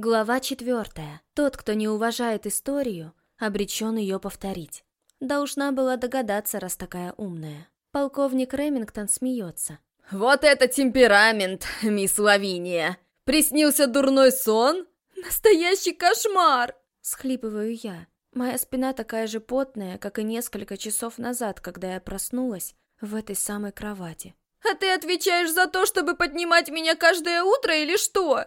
Глава четвертая. Тот, кто не уважает историю, обречен ее повторить. Должна была догадаться, раз такая умная. Полковник Ремингтон смеется. «Вот это темперамент, мисс Лавиния! Приснился дурной сон? Настоящий кошмар!» Схлипываю я. Моя спина такая же потная, как и несколько часов назад, когда я проснулась в этой самой кровати. «А ты отвечаешь за то, чтобы поднимать меня каждое утро или что?»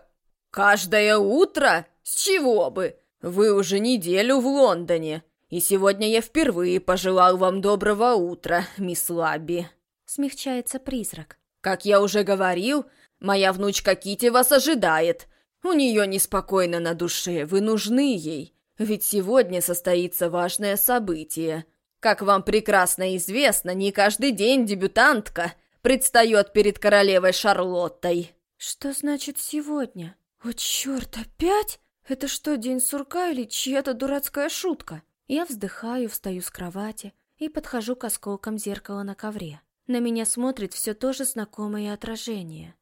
«Каждое утро? С чего бы? Вы уже неделю в Лондоне, и сегодня я впервые пожелал вам доброго утра, мисс Лабби». Смягчается призрак. «Как я уже говорил, моя внучка Кити вас ожидает. У нее неспокойно на душе, вы нужны ей, ведь сегодня состоится важное событие. Как вам прекрасно известно, не каждый день дебютантка предстает перед королевой Шарлоттой». «Что значит сегодня? О, черт, опять? Это что, день сурка или чья-то дурацкая шутка?» Я вздыхаю, встаю с кровати и подхожу к осколкам зеркала на ковре. На меня смотрит все то же знакомое отражение.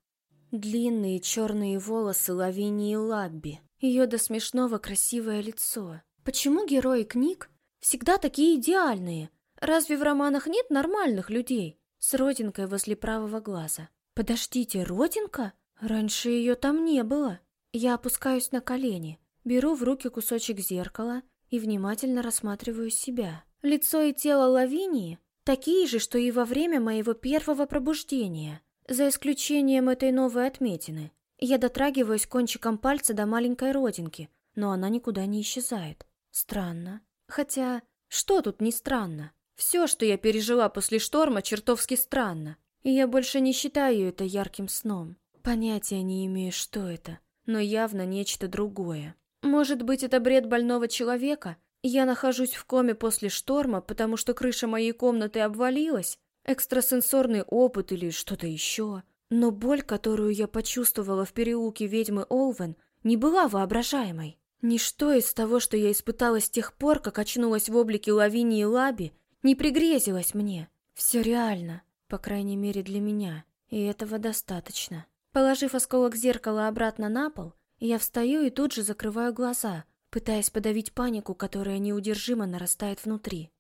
Длинные черные волосы Лавинии Лабби, ее до смешного красивое лицо. Почему герои книг всегда такие идеальные? Разве в романах нет нормальных людей? С родинкой возле правого глаза. Подождите, родинка? Раньше ее там не было. Я опускаюсь на колени, беру в руки кусочек зеркала и внимательно рассматриваю себя. Лицо и тело Лавинии такие же, что и во время моего первого пробуждения, за исключением этой новой отметины. Я дотрагиваюсь кончиком пальца до маленькой родинки, но она никуда не исчезает. Странно. Хотя, что тут не странно? Все, что я пережила после шторма, чертовски странно. И я больше не считаю это ярким сном. Понятия не имею, что это, но явно нечто другое. Может быть, это бред больного человека? Я нахожусь в коме после шторма, потому что крыша моей комнаты обвалилась? Экстрасенсорный опыт или что-то еще? Но боль, которую я почувствовала в переулке ведьмы Олвен, не была воображаемой. Ничто из того, что я испытала с тех пор, как очнулась в облике Лавинии Лаби, не пригрезилось мне. Все реально, по крайней мере для меня, и этого достаточно. Положив осколок зеркала обратно на пол, я встаю и тут же закрываю глаза, пытаясь подавить панику, которая неудержимо нарастает внутри.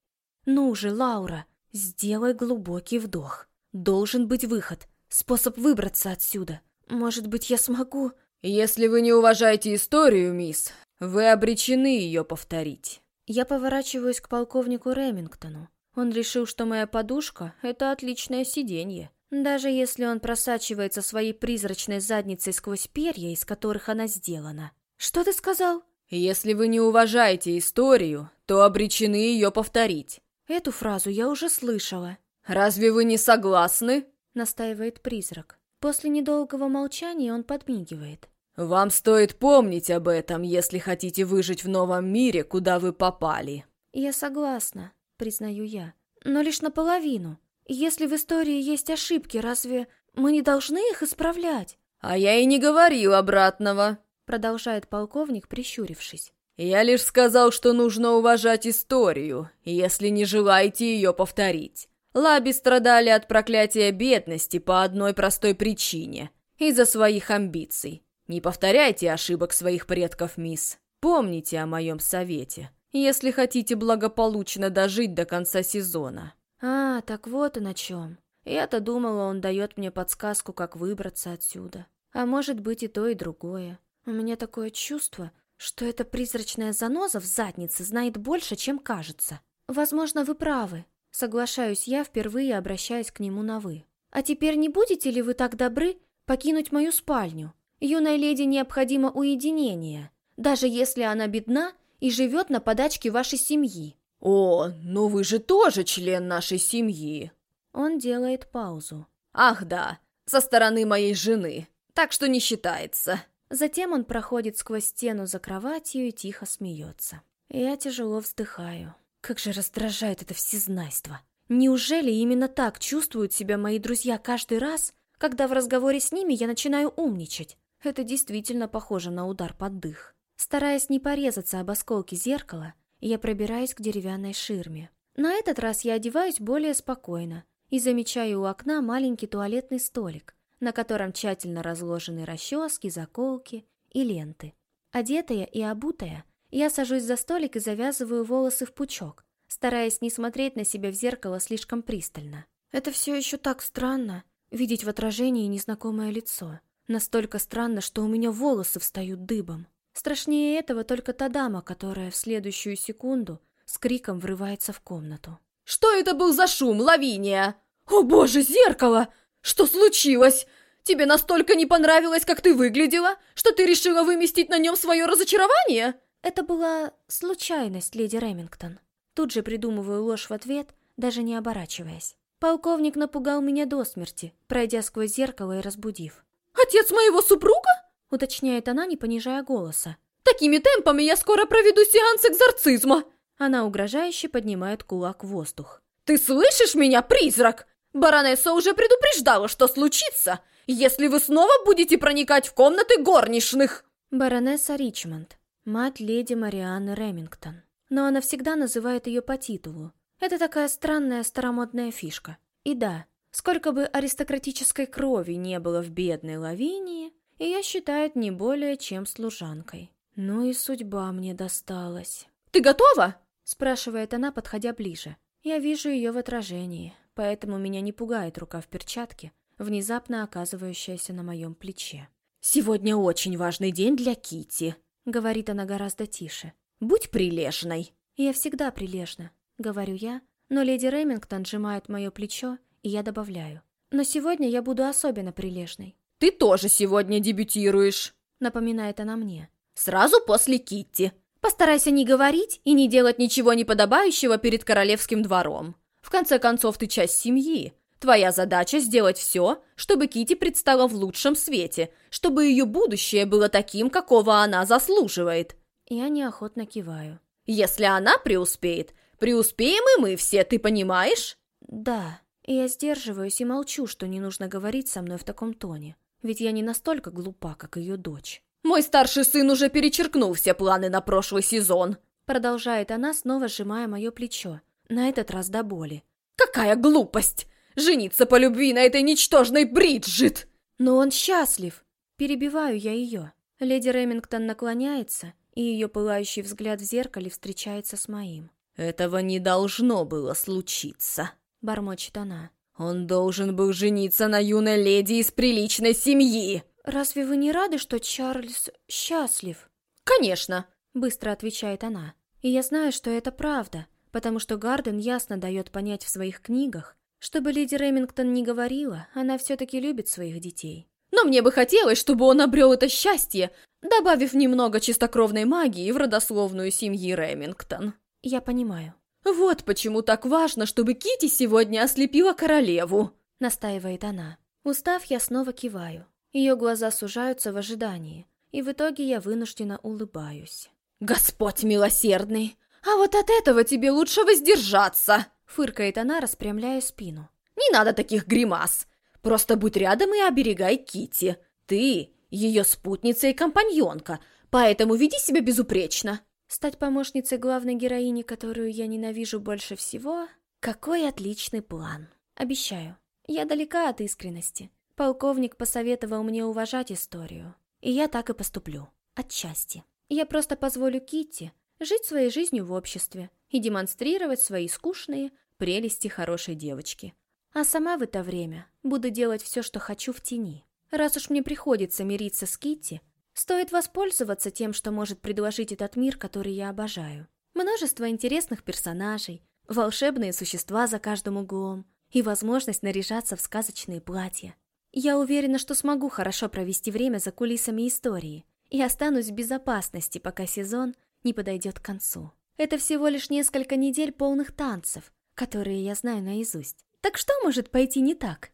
«Ну же, Лаура, сделай глубокий вдох. Должен быть выход, способ выбраться отсюда. Может быть, я смогу...» «Если вы не уважаете историю, мисс, вы обречены ее повторить». Я поворачиваюсь к полковнику Ремингтону. Он решил, что моя подушка — это отличное сиденье. Даже если он просачивается своей призрачной задницей сквозь перья, из которых она сделана. Что ты сказал? Если вы не уважаете историю, то обречены ее повторить. Эту фразу я уже слышала. Разве вы не согласны? Настаивает призрак. После недолгого молчания он подмигивает. Вам стоит помнить об этом, если хотите выжить в новом мире, куда вы попали. Я согласна, признаю я. Но лишь наполовину. Если в истории есть ошибки, разве мы не должны их исправлять? А я и не говорил обратного, продолжает полковник, прищурившись. Я лишь сказал, что нужно уважать историю, если не желаете ее повторить. Лаби страдали от проклятия бедности по одной простой причине – из-за своих амбиций. Не повторяйте ошибок своих предков, мисс. Помните о моем совете, если хотите благополучно дожить до конца сезона. А, так вот он о чем. Я-то думала, он дает мне подсказку, как выбраться отсюда. А может быть и то, и другое. У меня такое чувство, что эта призрачная заноза в заднице знает больше, чем кажется. Возможно, вы правы. Соглашаюсь я, впервые обращаясь к нему на «вы». А теперь не будете ли вы так добры покинуть мою спальню? Юной леди необходимо уединение, даже если она бедна и живет на подачке вашей семьи. «О, но вы же тоже член нашей семьи!» Он делает паузу. «Ах да, со стороны моей жены, так что не считается». Затем он проходит сквозь стену за кроватью и тихо смеется. Я тяжело вздыхаю. Как же раздражает это всезнайство. Неужели именно так чувствуют себя мои друзья каждый раз, когда в разговоре с ними я начинаю умничать? Это действительно похоже на удар под дых. Стараясь не порезаться об осколки зеркала, я пробираюсь к деревянной ширме. На этот раз я одеваюсь более спокойно и замечаю у окна маленький туалетный столик, на котором тщательно разложены расчески, заколки и ленты. Одетая и обутая, я сажусь за столик и завязываю волосы в пучок, стараясь не смотреть на себя в зеркало слишком пристально. Это все еще так странно, видеть в отражении незнакомое лицо. Настолько странно, что у меня волосы встают дыбом. Страшнее этого только та дама, которая в следующую секунду с криком врывается в комнату. «Что это был за шум, Лавиния? О боже, зеркало! Что случилось? Тебе настолько не понравилось, как ты выглядела, что ты решила выместить на нем свое разочарование?» Это была случайность, леди Ремингтон. Тут же придумываю ложь в ответ, даже не оборачиваясь. Полковник напугал меня до смерти, пройдя сквозь зеркало и разбудив. «Отец моего супруга?» — уточняет она, не понижая голоса. «Такими темпами я скоро проведу сеанс экзорцизма!» Она угрожающе поднимает кулак в воздух. «Ты слышишь меня, призрак? Баронесса уже предупреждала, что случится, если вы снова будете проникать в комнаты горничных!» Баронесса Ричмонд, мать леди Марианны Ремингтон. Но она всегда называет ее по титулу. Это такая странная старомодная фишка. И да, сколько бы аристократической крови не было в бедной Лавинии, ее считают не более чем служанкой. Ну и судьба мне досталась. «Ты готова?» — спрашивает она, подходя ближе. Я вижу ее в отражении, поэтому меня не пугает рука в перчатке, внезапно оказывающаяся на моем плече. «Сегодня очень важный день для Кити, говорит она гораздо тише. «Будь прилежной!» «Я всегда прилежна», — говорю я, но леди Ремингтон сжимает мое плечо, и я добавляю. «Но сегодня я буду особенно прилежной». «Ты тоже сегодня дебютируешь», — напоминает она мне. «Сразу после Китти. Постарайся не говорить и не делать ничего неподобающего перед королевским двором. В конце концов, ты часть семьи. Твоя задача сделать все, чтобы Кити предстала в лучшем свете, чтобы ее будущее было таким, какого она заслуживает. Я неохотно киваю. Если она преуспеет, преуспеем и мы все, ты понимаешь? Да. Я сдерживаюсь и молчу, что не нужно говорить со мной в таком тоне. Ведь я не настолько глупа, как ее дочь. Мой старший сын уже перечеркнул все планы на прошлый сезон. Продолжает она, снова сжимая мое плечо. На этот раз до боли. Какая глупость! Жениться по любви на этой ничтожной Бриджит! Но он счастлив. Перебиваю я ее. Леди Ремингтон наклоняется, и ее пылающий взгляд в зеркале встречается с моим. «Этого не должно было случиться», — бормочет она. «Он должен был жениться на юной леди из приличной семьи!» «Разве вы не рады, что Чарльз счастлив?» «Конечно!» — быстро отвечает она. И я знаю, что это правда, потому что Гарден ясно дает понять в своих книгах, чтобы леди Ремингтон не говорила, она все-таки любит своих детей. Но мне бы хотелось, чтобы он обрел это счастье, добавив немного чистокровной магии в родословную семьи Ремингтон. Я понимаю. Вот почему так важно, чтобы Кити сегодня ослепила королеву, настаивает она. Устав, я снова киваю. Ее глаза сужаются в ожидании, и в итоге я вынуждена улыбаюсь. Господь милосердный! А вот от этого тебе лучше воздержаться! Фыркает она, распрямляя спину. Не надо таких гримас! Просто будь рядом и оберегай Кити. Ты ее спутница и компаньонка, поэтому веди себя безупречно. Стать помощницей главной героини, которую я ненавижу больше всего, какой отличный план. Обещаю, я далека от искренности. Полковник посоветовал мне уважать историю, и я так и поступлю. Отчасти. Я просто позволю Китти жить своей жизнью в обществе и демонстрировать свои скучные прелести хорошей девочки. А сама в это время буду делать все, что хочу в тени. Раз уж мне приходится мириться с Китти, стоит воспользоваться тем, что может предложить этот мир, который я обожаю. Множество интересных персонажей, волшебные существа за каждым углом и возможность наряжаться в сказочные платья. Я уверена, что смогу хорошо провести время за кулисами истории и останусь в безопасности, пока сезон не подойдет к концу. Это всего лишь несколько недель полных танцев, которые я знаю наизусть. Так что может пойти не так?